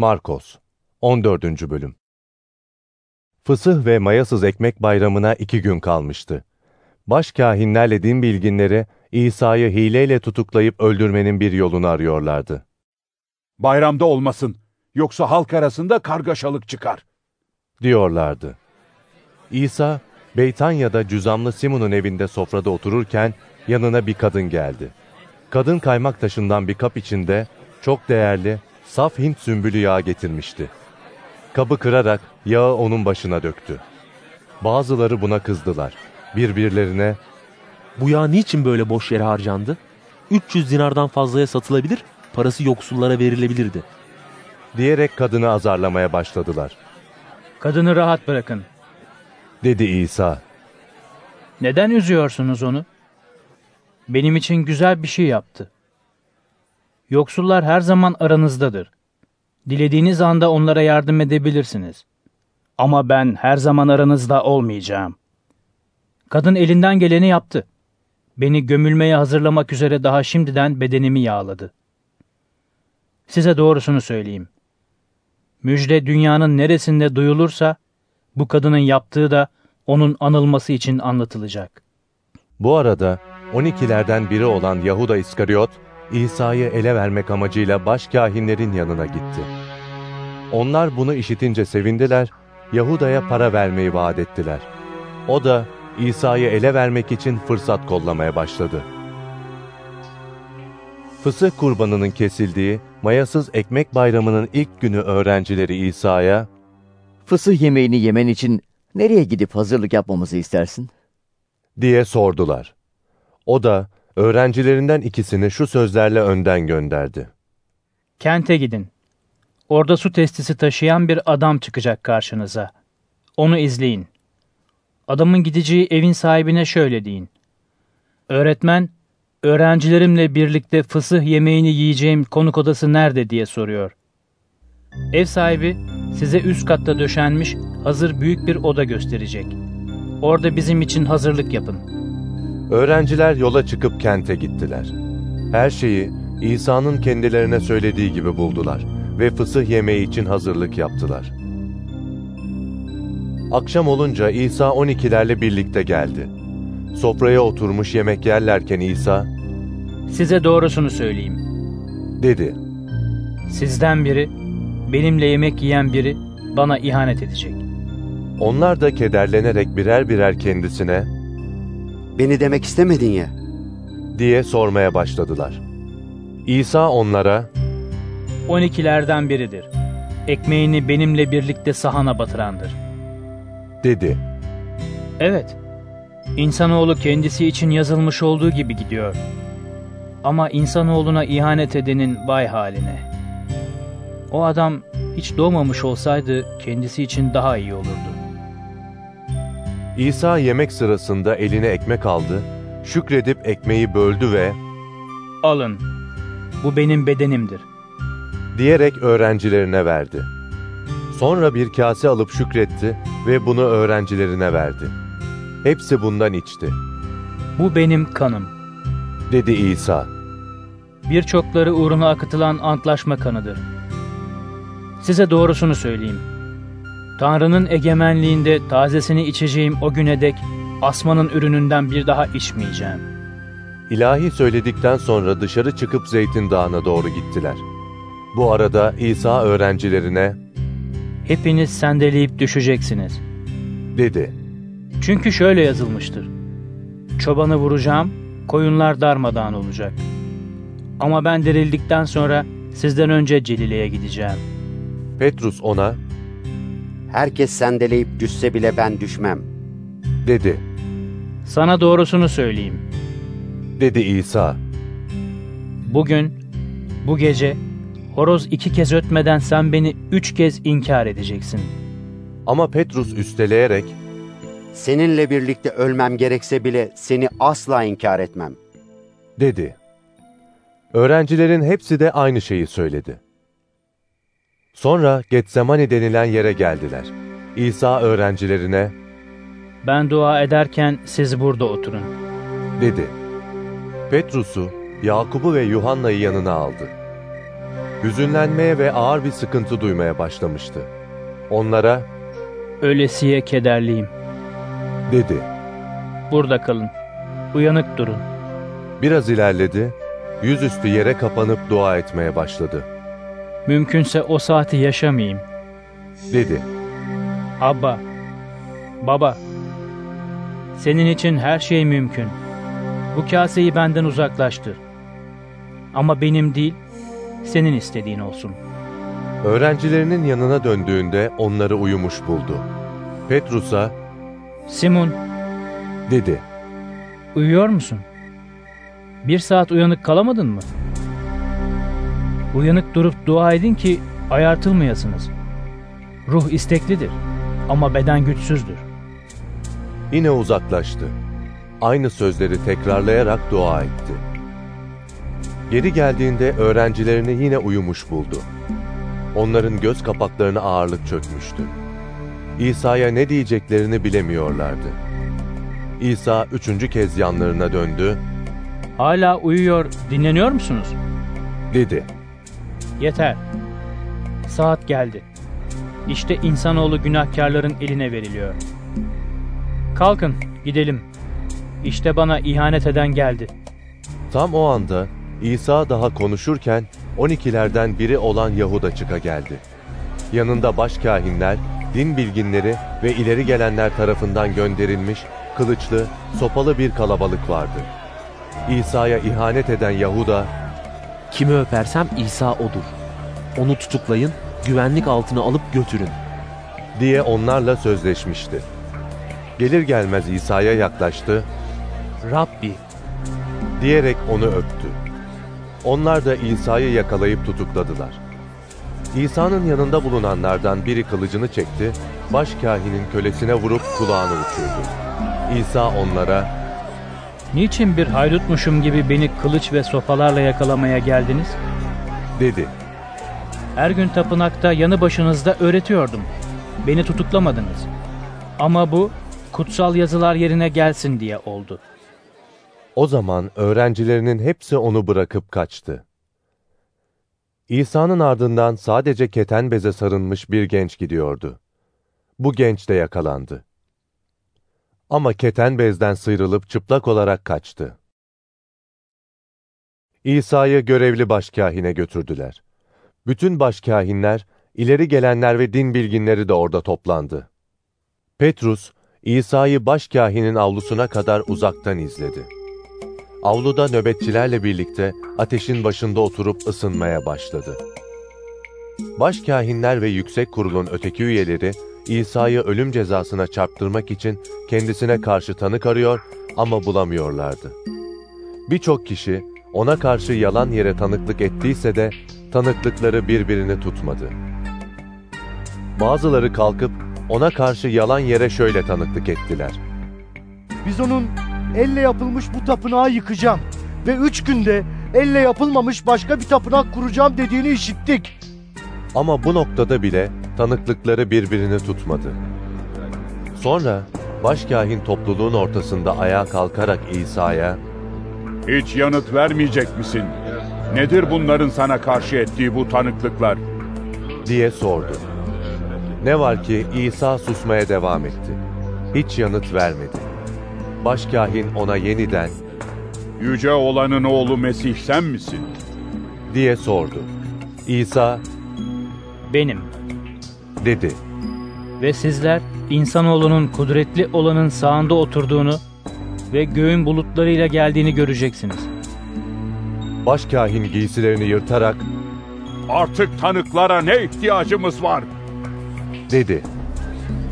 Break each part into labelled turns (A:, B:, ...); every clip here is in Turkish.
A: Markos 14. Bölüm Fısıh ve mayasız ekmek bayramına iki gün kalmıştı. Başkâhinlerle din bilginleri İsa'yı hileyle tutuklayıp öldürmenin bir yolunu arıyorlardı.
B: Bayramda olmasın, yoksa halk arasında kargaşalık çıkar.
A: Diyorlardı. İsa, Beytanya'da cüzamlı Simon'un evinde sofrada otururken yanına bir kadın geldi. Kadın kaymak taşından bir kap içinde çok değerli, saf Hint sümbülü yağı getirmişti. Kabı kırarak yağı onun başına döktü. Bazıları buna kızdılar. Birbirlerine
C: Bu yağ niçin böyle boş yere harcandı? 300 dinardan fazlaya satılabilir, parası yoksullara verilebilirdi.
A: diyerek kadını azarlamaya başladılar.
D: Kadını rahat bırakın.
A: Dedi İsa.
D: Neden üzüyorsunuz onu? Benim için güzel bir şey yaptı. Yoksullar her zaman aranızdadır. Dilediğiniz anda onlara yardım edebilirsiniz. Ama ben her zaman aranızda olmayacağım. Kadın elinden geleni yaptı. Beni gömülmeye hazırlamak üzere daha şimdiden bedenimi yağladı. Size doğrusunu söyleyeyim. Müjde dünyanın neresinde duyulursa bu kadının yaptığı da onun anılması için anlatılacak.
A: Bu arada 12'lerden biri olan Yahuda İskariot, İsa'yı ele vermek amacıyla başkâhinlerin yanına gitti. Onlar bunu işitince sevindiler, Yahuda'ya para vermeyi vaat ettiler. O da İsa'yı ele vermek için fırsat kollamaya başladı. Fısıh kurbanının kesildiği mayasız ekmek bayramının ilk günü öğrencileri İsa'ya
E: Fısıh yemeğini yemen için nereye gidip hazırlık yapmamızı istersin?
A: diye sordular. O da öğrencilerinden ikisini şu sözlerle önden gönderdi.
D: Kente gidin. Orada su testisi taşıyan bir adam çıkacak karşınıza. Onu izleyin. Adamın gideceği evin sahibine şöyle deyin. Öğretmen, öğrencilerimle birlikte fısıh yemeğini yiyeceğim konuk odası nerede diye soruyor. Ev sahibi size üst katta döşenmiş hazır büyük bir oda gösterecek. Orada bizim için hazırlık yapın.
A: Öğrenciler yola çıkıp kente gittiler. Her şeyi İsa'nın kendilerine söylediği gibi buldular ve fısıh yemeği için hazırlık yaptılar. Akşam olunca İsa 12'lerle birlikte geldi. Sofraya oturmuş yemek yerlerken İsa
D: Size doğrusunu söyleyeyim.
A: dedi.
D: Sizden biri, benimle yemek yiyen biri bana ihanet edecek.
A: Onlar da kederlenerek birer birer kendisine
F: Beni demek istemedin ya.
A: diye sormaya başladılar. İsa onlara
D: 12'lerden biridir. Ekmeğini benimle birlikte sahana batırandır.
A: dedi.
D: Evet, insanoğlu kendisi için yazılmış olduğu gibi gidiyor. Ama insanoğluna ihanet edenin vay haline. O adam hiç doğmamış olsaydı kendisi için daha iyi olurdu.
A: İsa yemek sırasında eline ekmek aldı, şükredip ekmeği böldü ve
D: Alın, bu benim bedenimdir.
A: diyerek öğrencilerine verdi. Sonra bir kase alıp şükretti ve bunu öğrencilerine verdi. Hepsi bundan içti,
D: Bu benim kanım.
A: dedi İsa.
D: Birçokları uğruna akıtılan antlaşma kanıdır. Size doğrusunu söyleyeyim. Tanrı'nın egemenliğinde tazesini içeceğim o güne dek asmanın ürününden bir daha içmeyeceğim.
A: İlahi söyledikten sonra dışarı çıkıp Zeytin Dağı'na doğru gittiler. Bu arada İsa öğrencilerine
D: Hepiniz sendeleyip düşeceksiniz.
A: dedi.
D: Çünkü şöyle yazılmıştır. Çobanı vuracağım, koyunlar darmadağın olacak. Ama ben dirildikten sonra sizden önce Celile'ye gideceğim.
A: Petrus ona
F: Herkes sendeleyip düşse bile ben düşmem.
A: dedi.
D: Sana doğrusunu söyleyeyim.
A: Dedi İsa.
D: Bugün, bu gece, horoz iki kez ötmeden sen beni üç kez inkar edeceksin.
A: Ama Petrus üsteleyerek
F: Seninle birlikte ölmem gerekse bile seni asla inkar etmem.
A: dedi. Öğrencilerin hepsi de aynı şeyi söyledi. Sonra Getsemani denilen yere geldiler. İsa öğrencilerine
D: Ben dua ederken siz burada oturun.
A: dedi. Petrus'u, Yakup'u ve Yuhanna'yı yanına aldı. hüzünlenmeye ve ağır bir sıkıntı duymaya başlamıştı. Onlara
D: Ölesiye kederliyim.
A: dedi.
D: Burada kalın. Uyanık durun.
A: Biraz ilerledi, yüzüstü yere kapanıp dua etmeye başladı.
D: Mümkünse o saati yaşamayayım.
A: Dedi.
D: Abba, baba, senin için her şey mümkün. Bu kaseyi benden uzaklaştır. Ama benim değil, senin istediğin olsun.
A: Öğrencilerinin yanına döndüğünde onları uyumuş buldu. Petrus'a
D: Simon,
A: dedi.
D: uyuyor musun? Bir saat uyanık kalamadın mı? Uyanık durup dua edin ki ayartılmayasınız. Ruh isteklidir ama beden güçsüzdür.
A: Yine uzaklaştı. Aynı sözleri tekrarlayarak dua etti. Geri geldiğinde öğrencilerini yine uyumuş buldu. Onların göz kapaklarına ağırlık çökmüştü. İsa'ya ne diyeceklerini bilemiyorlardı. İsa üçüncü kez yanlarına döndü,
D: Hala uyuyor, dinleniyor musunuz?
A: dedi.
D: Yeter. Saat geldi. İşte insanoğlu günahkarların eline veriliyor. Kalkın, gidelim. İşte bana ihanet eden geldi.
A: Tam o anda İsa daha konuşurken 12'lerden biri olan Yahuda çıka geldi. Yanında başkâhinler, din bilginleri ve ileri gelenler tarafından gönderilmiş kılıçlı, sopalı bir kalabalık vardı. İsa'ya ihanet eden Yahuda,
C: Kimi öpersem İsa odur. Onu tutuklayın, güvenlik altına alıp götürün.
A: diye onlarla sözleşmişti. Gelir gelmez İsa'ya yaklaştı,
C: Rabbi,
A: diyerek onu öptü. Onlar da İsa'yı yakalayıp tutukladılar. İsa'nın yanında bulunanlardan biri kılıcını çekti, başkâhinin kölesine vurup kulağını uçurdu. İsa onlara,
D: Niçin bir haydutmuşum gibi beni kılıç ve sopalarla yakalamaya geldiniz?
A: dedi.
D: Her gün tapınakta yanı başınızda öğretiyordum. Beni tutuklamadınız. Ama bu kutsal yazılar yerine gelsin diye oldu.
A: O zaman öğrencilerinin hepsi onu bırakıp kaçtı. İsa'nın ardından sadece keten beze sarılmış bir genç gidiyordu. Bu genç de yakalandı. Ama keten bezden sıyrılıp çıplak olarak kaçtı. İsa'yı görevli başkâhine götürdüler. Bütün başkâhinler, ileri gelenler ve din bilginleri de orada toplandı. Petrus, İsa'yı başkâhinin avlusuna kadar uzaktan izledi. Avluda nöbetçilerle birlikte ateşin başında oturup ısınmaya başladı. Başkâhinler ve yüksek kurulun öteki üyeleri İsa'yı ölüm cezasına çarptırmak için kendisine karşı tanık arıyor ama bulamıyorlardı. Birçok kişi ona karşı yalan yere tanıklık ettiyse de tanıklıkları birbirini tutmadı. Bazıları kalkıp ona karşı yalan yere şöyle tanıklık ettiler.
G: Biz onun elle yapılmış bu tapınağı yıkacağım ve üç günde elle yapılmamış başka bir tapınak kuracağım dediğini işittik.
A: Ama bu noktada bile tanıklıkları birbirini tutmadı. Sonra başkâhin topluluğun ortasında ayağa kalkarak İsa'ya
B: Hiç yanıt vermeyecek misin? Nedir bunların sana karşı ettiği bu tanıklıklar?
A: diye sordu. Ne var ki İsa susmaya devam etti. Hiç yanıt vermedi. Başkâhin ona yeniden
B: Yüce olanın oğlu Mesih sen misin?
A: diye sordu. İsa
D: Benim
A: dedi.
D: ve sizler insanoğlunun kudretli olanın sağında oturduğunu ve göğün bulutlarıyla geldiğini göreceksiniz.
A: Başkâhin giysilerini yırtarak
B: Artık tanıklara ne ihtiyacımız var?
A: dedi.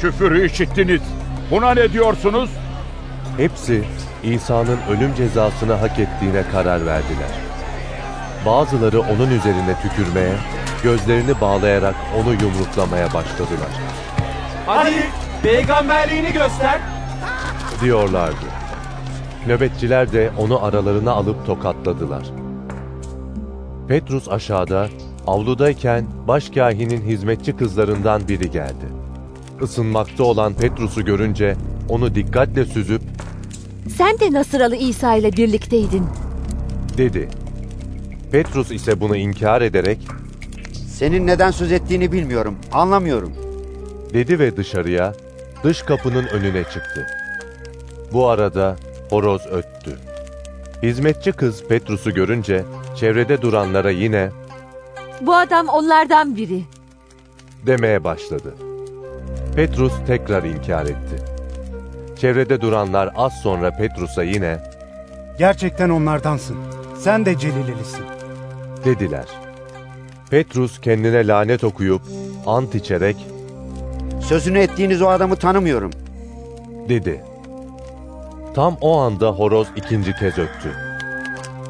B: Küfürü işittiniz. Buna ne diyorsunuz?
A: Hepsi İsa'nın ölüm cezasını hak ettiğine karar verdiler. Bazıları onun üzerine tükürmeye, gözlerini bağlayarak onu yumruklamaya başladılar.
H: Hadi peygamberliğini göster.
A: diyorlardı. Nöbetçiler de onu aralarına alıp tokatladılar. Petrus aşağıda, avludayken başkâhinin hizmetçi kızlarından biri geldi. Isınmakta olan Petrus'u görünce onu dikkatle süzüp
I: Sen de Nasıralı İsa ile birlikteydin.
A: dedi. Petrus ise bunu inkar ederek
F: Senin neden söz ettiğini bilmiyorum. Anlamıyorum.
A: dedi ve dışarıya, dış kapının önüne çıktı. Bu arada horoz öttü. Hizmetçi kız Petrus'u görünce çevrede duranlara yine
I: Bu adam onlardan biri.
A: demeye başladı. Petrus tekrar inkar etti. Çevrede duranlar az sonra Petrus'a yine
J: Gerçekten onlardansın. Sen de Celilelisin.
A: dediler. Petrus kendine lanet okuyup ant içerek
F: Sözünü ettiğiniz o adamı tanımıyorum.
A: dedi. Tam o anda horoz ikinci kez öttü.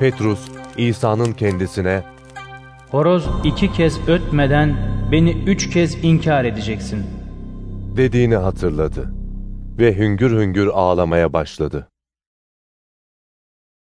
A: Petrus İsa'nın kendisine
D: Horoz iki kez ötmeden beni üç kez inkar edeceksin.
A: dediğini hatırladı ve hüngür hüngür ağlamaya başladı.